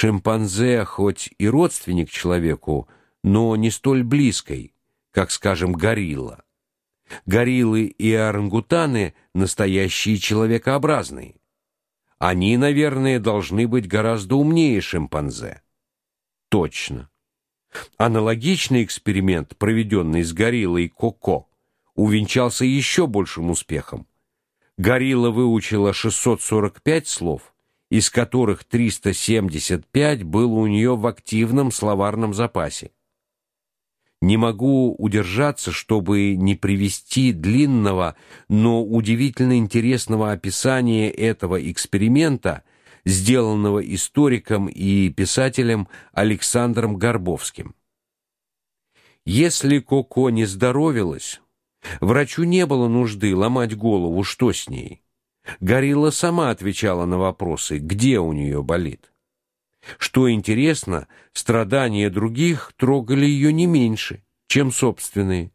Шимпанзе хоть и родственник человеку, но не столь близкий, как, скажем, горилла. Гориллы и орангутаны настоящие человекообразные. Они, наверное, должны быть гораздо умнее шимпанзе. Точно. Аналогичный эксперимент, проведенный с гориллой Коко, увенчался еще большим успехом. Горилла выучила 645 слов, из которых 375 было у нее в активном словарном запасе. Не могу удержаться, чтобы не привести длинного, но удивительно интересного описания этого эксперимента, сделанного историком и писателем Александром Горбовским. Если Коко не здоровилась, врачу не было нужды ломать голову, что с ней. Горилла сама отвечала на вопросы, где у нее болит. Что интересно, страдания других трогали ее не меньше, чем собственные.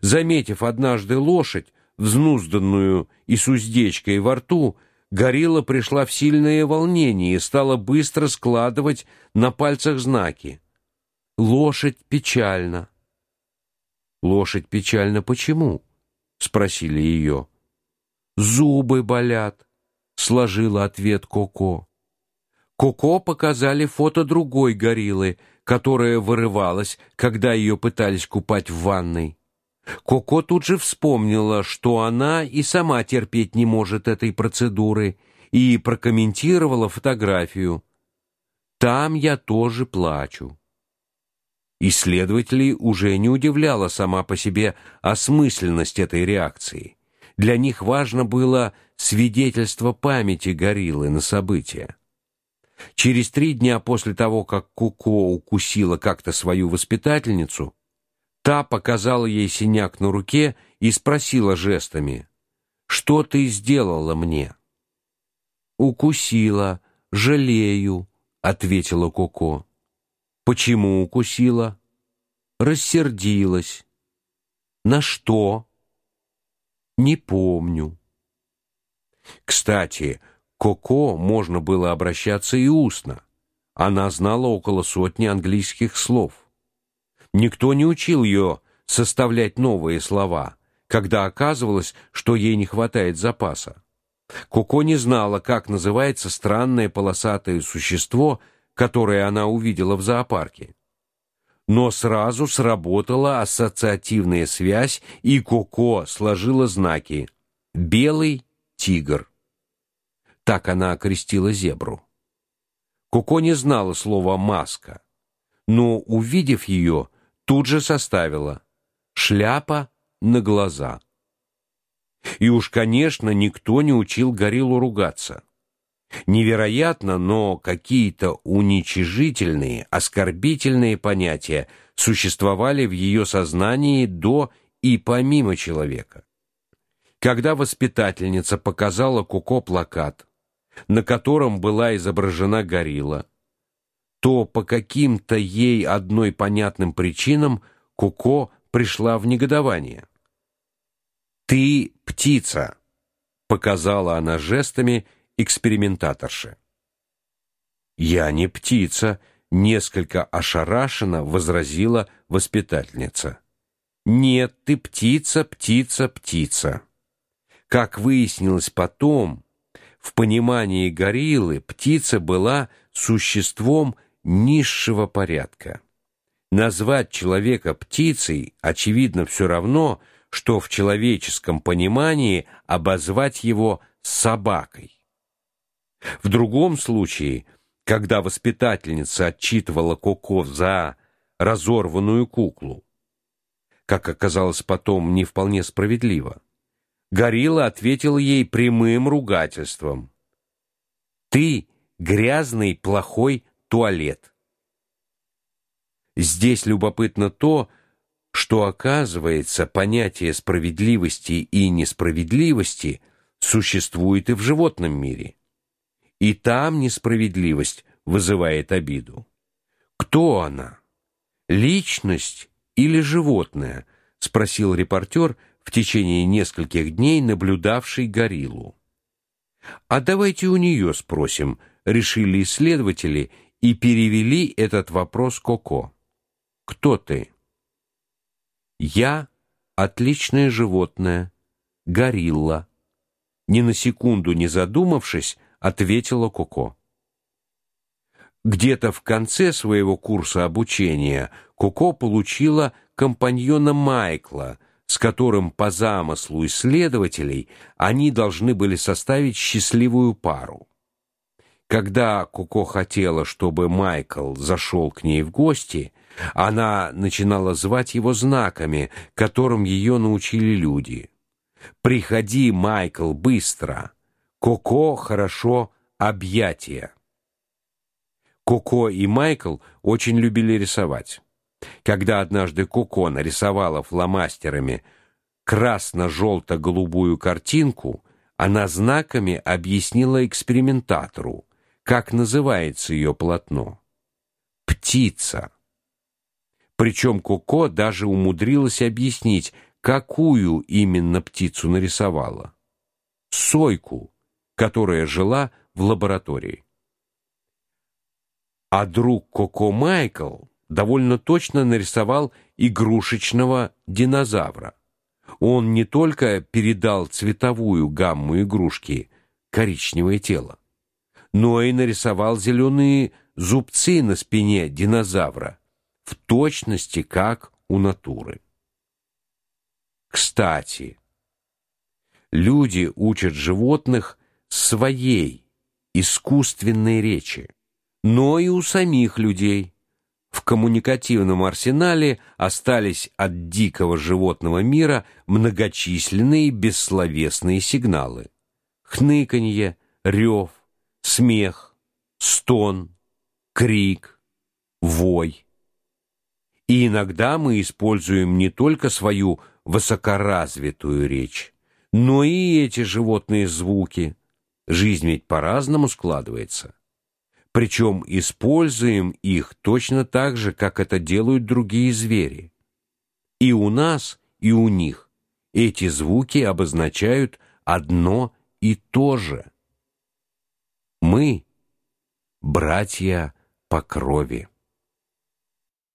Заметив однажды лошадь, взнузданную и с уздечкой во рту, горилла пришла в сильное волнение и стала быстро складывать на пальцах знаки. Лошадь печальна. Лошадь печальна почему? спросили ее. Зубы болят, сложила ответ Коко. Коко показали фото другой гориллы, которая вырывалась, когда ее пытались купать в ванной. Коко тут же вспомнила, что она и сама терпеть не может этой процедуры, и прокомментировала фотографию. Там я тоже плачу. Исследователей уже не удивляла сама по себе осмысленность этой реакции. Для них важно было свидетельство памяти гориллы на события. Через три дня после того, как Куко укусила как-то свою воспитательницу, та показала ей синяк на руке и спросила жестами: "Что ты сделала мне?" "Укусила, жалею", ответила Куко. "Почему укусила?" "Рассердилась". "На что?" "Не помню". Кстати, Коко можно было обращаться и устно. Она знала около сотни английских слов. Никто не учил ее составлять новые слова, когда оказывалось, что ей не хватает запаса. Коко не знала, как называется странное полосатое существо, которое она увидела в зоопарке. Но сразу сработала ассоциативная связь, и Коко сложила знаки: белый тигр. Так она окрестила зебру. Коко не знала слова маска, но увидев ее, тут же составила шляпа на глаза. И уж, конечно, никто не учил гориллу ругаться. Невероятно, но какие-то уничижительные, оскорбительные понятия существовали в ее сознании до и помимо человека. Когда воспитательница показала Коко плакат, на котором была изображена горилла, то по каким-то ей одной понятным причинам Коко пришла в негодование. Ты птица, показала она жестами экспериментаторше. Я не птица, несколько ошарашенно возразила воспитательница. Нет, ты птица, птица, птица. Как выяснилось потом, в понимании гориллы птица была существом низшего порядка. Назвать человека птицей очевидно все равно, что в человеческом понимании обозвать его собакой. В другом случае, когда воспитательница отчитывала Коко за разорванную куклу, как оказалось потом, не вполне справедливо, Горилла ответил ей прямым ругательством. Ты грязный, плохой туалет. Здесь любопытно то, что оказывается понятие справедливости и несправедливости существует и в животном мире. И там несправедливость вызывает обиду. Кто она? Личность или животное? спросил репортер в течение нескольких дней наблюдавший гориллу. А давайте у нее спросим, решили исследователи и перевели этот вопрос Коко. Кто ты? Я отличное животное, горилла. Ни на секунду не задумавшись, ответила Коко. Где-то в конце своего курса обучения Коко получила компаньона Майкла, с которым по замыслу исследователей они должны были составить счастливую пару. Когда Коко хотела, чтобы Майкл зашел к ней в гости, она начинала звать его знаками, которым ее научили люди. Приходи, Майкл, быстро. Коко хорошо объятия. Коко и Майкл очень любили рисовать. Когда однажды Коко нарисовала фломастерами красно желто голубую картинку, она знаками объяснила экспериментатору, как называется ее полотно. Птица. Причем Коко даже умудрилась объяснить, какую именно птицу нарисовала. Сойку, которая жила в лаборатории. А друг Коко Майкл довольно точно нарисовал игрушечного динозавра. Он не только передал цветовую гамму игрушки, коричневое тело, но и нарисовал зеленые зубцы на спине динозавра, в точности как у натуры. Кстати, люди учат животных своей искусственной речи но и у самих людей. В коммуникативном арсенале остались от дикого животного мира многочисленные бессловесные сигналы: хныканье, рев, смех, стон, крик, вой. И иногда мы используем не только свою высокоразвитую речь, но и эти животные звуки. Жизнь ведь по-разному складывается причем используем их точно так же, как это делают другие звери. И у нас, и у них эти звуки обозначают одно и то же. Мы братья по крови.